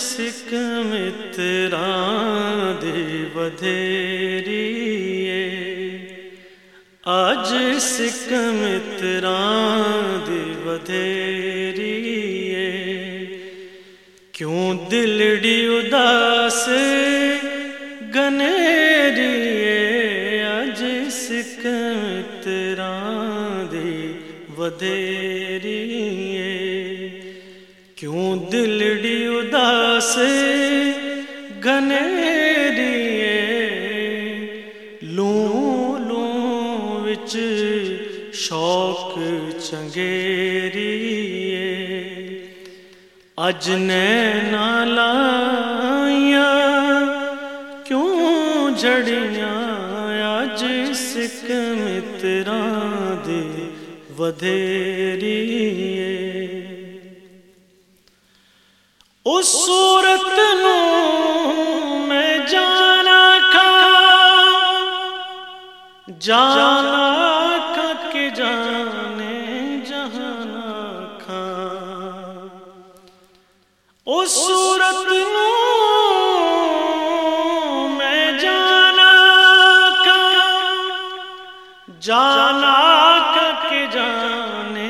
Risk مترا دیو دھیری آج سک مترا دیو دھیری کیوں دلڑی اداس گنیری آج سک مترا دی ودھیری ਕਿਉਂ ਦਿਲੜੀ ਉਦਾਸ ਗਨੇਰੀਏ ਲੂ ਲੂ ਵਿੱਚ ਸ਼ੌਕ ਚੰਗੇਰੀਏ ਅੱਜ ਨੈਣਾ ਲਾਈਆਂ ਕਿਉਂ ਜੜੀਆਂ ਅੱਜ ਸਿੱਖ ਮਿੱਤਰਾਂ ਦੇ ਵਧੇਰੀਏ اس صورت نو میں جانا کا جانا کا کے جانے جہانا کا اس صورت نو میں جانا کا جانا کا کے جانے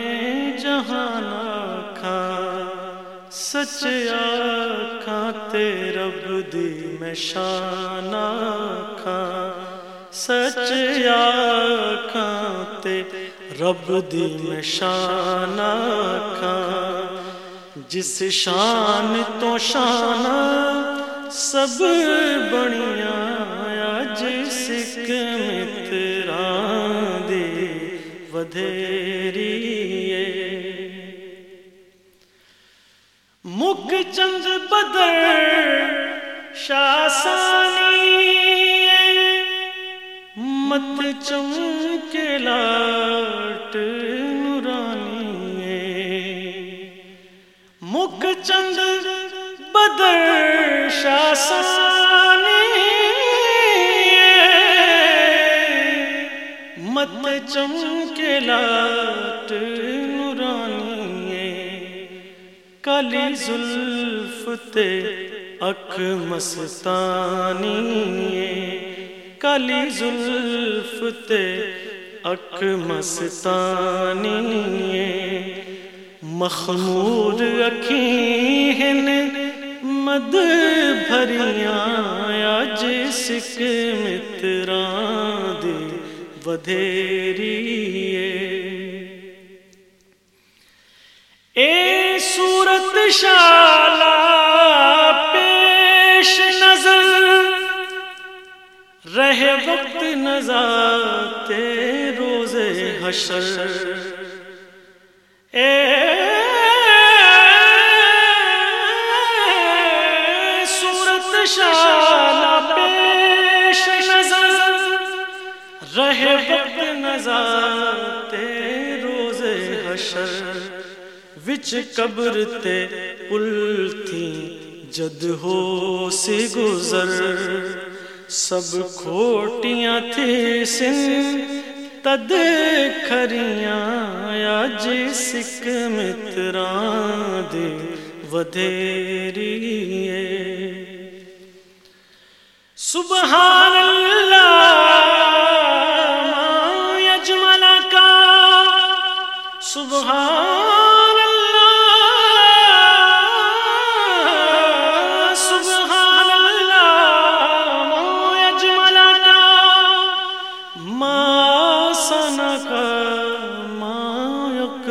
جہانا کھا سچ آکھاں تے رب دی میں شان آکھاں سچ آکھاں تے رب دی میں شان آکھاں جس شان تو شان، سب بنیا جس سکھ متران ودھیری کے چند بدر شاسانی مت چمکے لاٹ نورانی مکھ چند بدر شاسانی مت چمکے لاٹ کلی زلفتے اکھ مستانی کلی زلفتے اکھ مستانی مخمور اکھی مد بھریاں جس سکھ متران دی ودھیری رسالہ پیش نظر۔ رہے وقت نظات روز حشر۔ اے صورت شالہ پیش نظر۔ رہے وقت نظات روز حشر۔ وچ قبر تے پل تھی، جد ہو سی گزر۔ سب کھوٹیاں تھی سن، تد کھریاں اج سکھ متران دی ودھیری سبحان اللہ!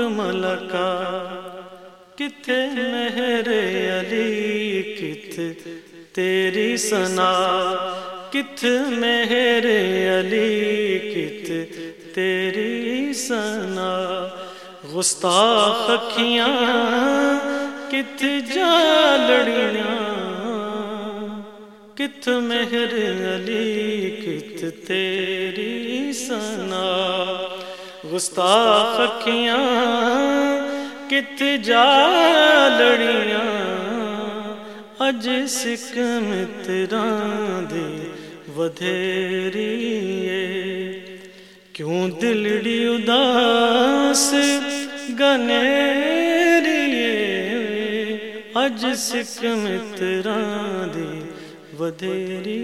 یکمل کا کتھے مہر علی کت تیری سنا کت مہر علی کت تیری سنا گستاخ اکھیاں کت جا لڑیاں کت مہر علی کت تیری سنا گستاخ اکھیاں، کت جا لڑیاں اج سکھ متران دی ودھیری کیوں دلڑی اداس گنیری اج سکھ متران دی ودھیری